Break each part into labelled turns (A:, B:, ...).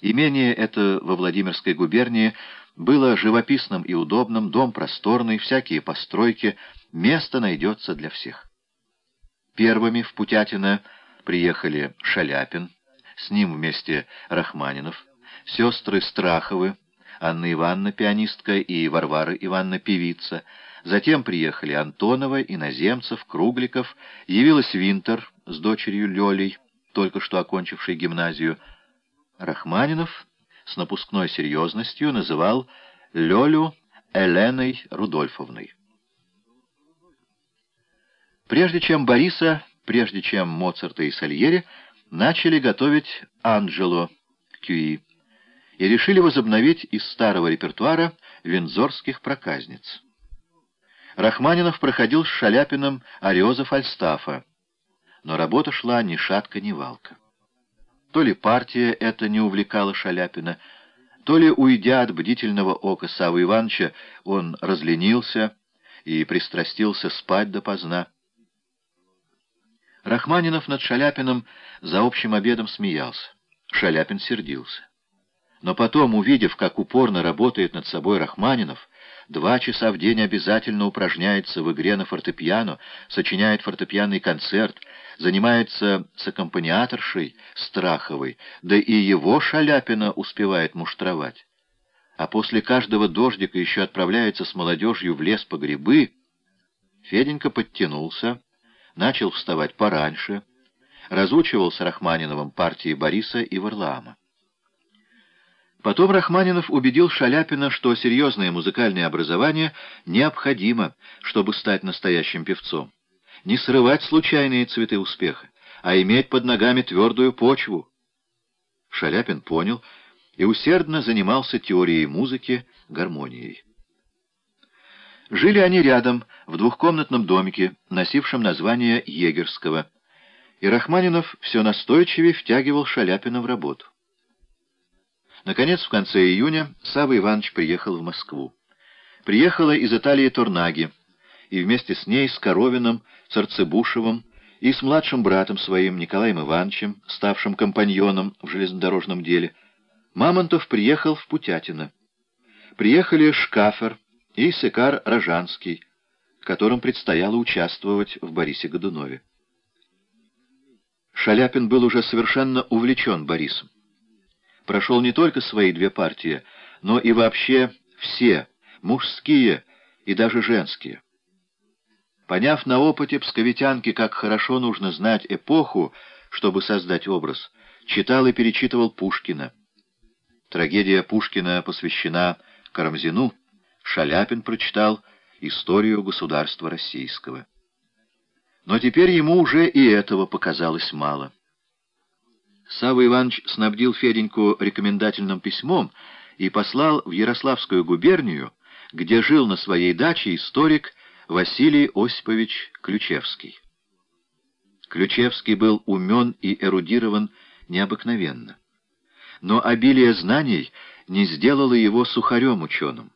A: Имение это во Владимирской губернии было живописным и удобным, дом просторный, всякие постройки, место найдется для всех. Первыми в Путятино приехали Шаляпин, с ним вместе Рахманинов, сестры Страховы, Анна Ивановна, пианистка, и Варвара Ивановна, певица. Затем приехали Антонова, Иноземцев, Кругликов, явилась Винтер с дочерью Лёлей, только что окончившей гимназию. Рахманинов с напускной серьезностью называл Лёлю Эленой Рудольфовной. Прежде чем Бориса, прежде чем Моцарта и Сальери, начали готовить Анджело Кюи и решили возобновить из старого репертуара вензорских проказниц. Рахманинов проходил с Шаляпиным Ариоза Фальстафа, но работа шла ни шатка, ни валка. То ли партия это не увлекала Шаляпина, то ли, уйдя от бдительного ока Савы Ивановича, он разленился и пристрастился спать допоздна. Рахманинов над Шаляпиным за общим обедом смеялся. Шаляпин сердился. Но потом, увидев, как упорно работает над собой Рахманинов, два часа в день обязательно упражняется в игре на фортепиано, сочиняет фортепианный концерт, занимается с аккомпаниаторшей Страховой, да и его Шаляпина успевает муштровать. А после каждого дождика еще отправляется с молодежью в лес по грибы, Феденька подтянулся, начал вставать пораньше, разучивал с Рахманиновым партии Бориса и Варлаама. Потом Рахманинов убедил Шаляпина, что серьезное музыкальное образование необходимо, чтобы стать настоящим певцом. Не срывать случайные цветы успеха, а иметь под ногами твердую почву. Шаляпин понял и усердно занимался теорией музыки, гармонией. Жили они рядом, в двухкомнатном домике, носившем название Егерского, и Рахманинов все настойчивее втягивал Шаляпина в работу. Наконец, в конце июня Савва Иванович приехал в Москву. Приехала из Италии Торнаги, и вместе с ней с Коровиным, с Арцебушевым и с младшим братом своим Николаем Ивановичем, ставшим компаньоном в железнодорожном деле, Мамонтов приехал в Путятино. Приехали Шкафер и Секар Рожанский, которым предстояло участвовать в Борисе Годунове. Шаляпин был уже совершенно увлечен Борисом прошел не только свои две партии, но и вообще все, мужские и даже женские. Поняв на опыте псковитянки, как хорошо нужно знать эпоху, чтобы создать образ, читал и перечитывал Пушкина. Трагедия Пушкина посвящена Карамзину, Шаляпин прочитал историю государства российского. Но теперь ему уже и этого показалось мало. Савва Иванович снабдил Феденьку рекомендательным письмом и послал в Ярославскую губернию, где жил на своей даче историк Василий Осипович Ключевский. Ключевский был умен и эрудирован необыкновенно. Но обилие знаний не сделало его сухарем ученым.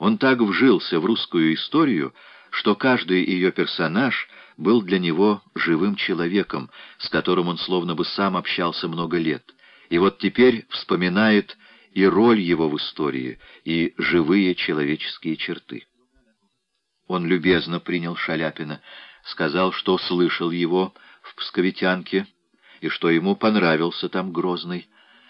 A: Он так вжился в русскую историю, что каждый ее персонаж был для него живым человеком, с которым он словно бы сам общался много лет. И вот теперь вспоминает и роль его в истории, и живые человеческие черты. Он любезно принял Шаляпина, сказал, что слышал его в Псковитянке, и что ему понравился там Грозный.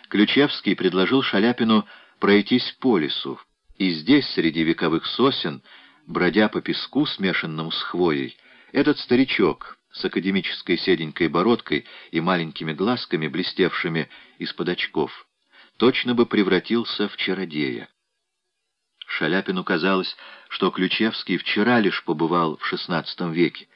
A: Ключевский предложил Шаляпину пройтись по лесу, и здесь, среди вековых сосен, бродя по песку, смешанному с хвоей, этот старичок с академической седенькой бородкой и маленькими глазками, блестевшими из-под очков, точно бы превратился в чародея. Шаляпину казалось, что Ключевский вчера лишь побывал в XVI веке,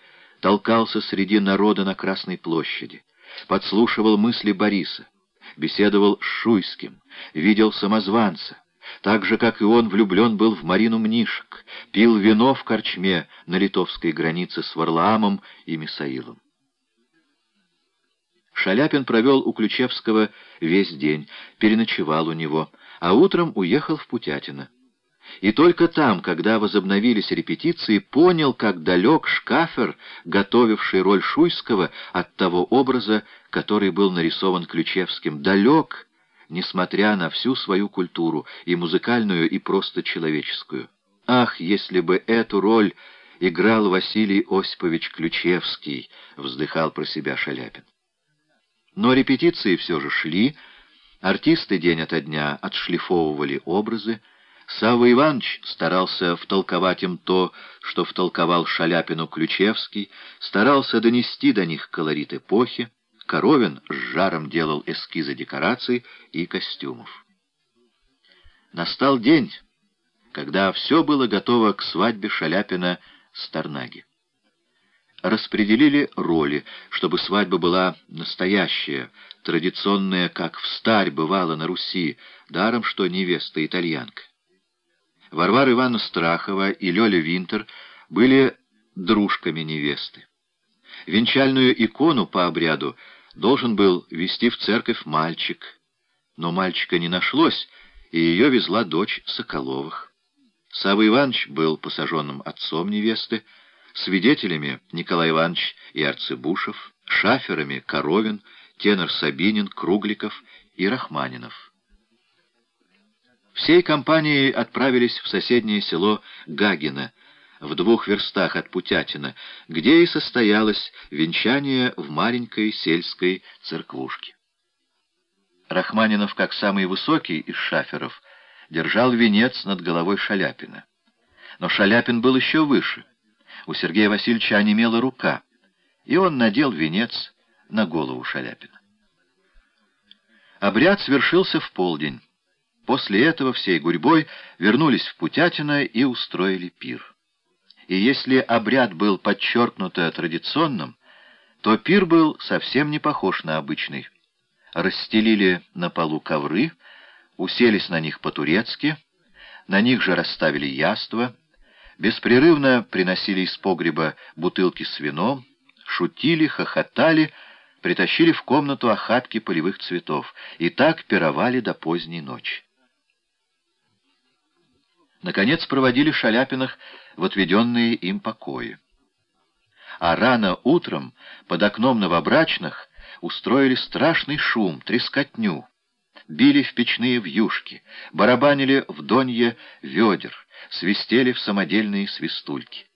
A: толкался среди народа на Красной площади, подслушивал мысли Бориса, беседовал с Шуйским, видел самозванца, так же, как и он, влюблен был в Марину Мнишек, пил вино в корчме на литовской границе с Варлаамом и Мисаилом. Шаляпин провел у Ключевского весь день, переночевал у него, а утром уехал в Путятино. И только там, когда возобновились репетиции, понял, как далек Шкафер, готовивший роль Шуйского, от того образа, который был нарисован Ключевским. Далек несмотря на всю свою культуру, и музыкальную, и просто человеческую. Ах, если бы эту роль играл Василий Осипович Ключевский, вздыхал про себя Шаляпин. Но репетиции все же шли, артисты день ото дня отшлифовывали образы, Савва Иванович старался втолковать им то, что втолковал Шаляпину Ключевский, старался донести до них колорит эпохи, Коровин с жаром делал эскизы декораций и костюмов. Настал день, когда все было готово к свадьбе Шаляпина с Тарнаги. Распределили роли, чтобы свадьба была настоящая, традиционная, как в старь бывало на Руси, даром что невеста итальянка. Варвара Ивановна Страхова и Лёля Винтер были дружками невесты. Венчальную икону по обряду должен был вести в церковь мальчик, но мальчика не нашлось, и ее везла дочь Соколовых. Савва Иванович был посаженным отцом невесты, свидетелями Николай Иванович и Арцебушев, шаферами Коровин, тенор Сабинин, Кругликов и Рахманинов. Всей компанией отправились в соседнее село Гагино, в двух верстах от Путятина, где и состоялось венчание в маленькой сельской церквушке. Рахманинов, как самый высокий из шаферов, держал венец над головой Шаляпина. Но Шаляпин был еще выше. У Сергея Васильевича онемела рука, и он надел венец на голову Шаляпина. Обряд свершился в полдень. После этого всей гурьбой вернулись в Путятино и устроили пир. И если обряд был подчеркнуто традиционным, то пир был совсем не похож на обычный. Расстелили на полу ковры, уселись на них по-турецки, на них же расставили яства, беспрерывно приносили из погреба бутылки с вином, шутили, хохотали, притащили в комнату охапки полевых цветов и так пировали до поздней ночи. Наконец проводили Шаляпиных в отведенные им покои. А рано утром под окном новобрачных устроили страшный шум, трескотню, били в печные вьюшки, барабанили в донье ведер, свистели в самодельные свистульки.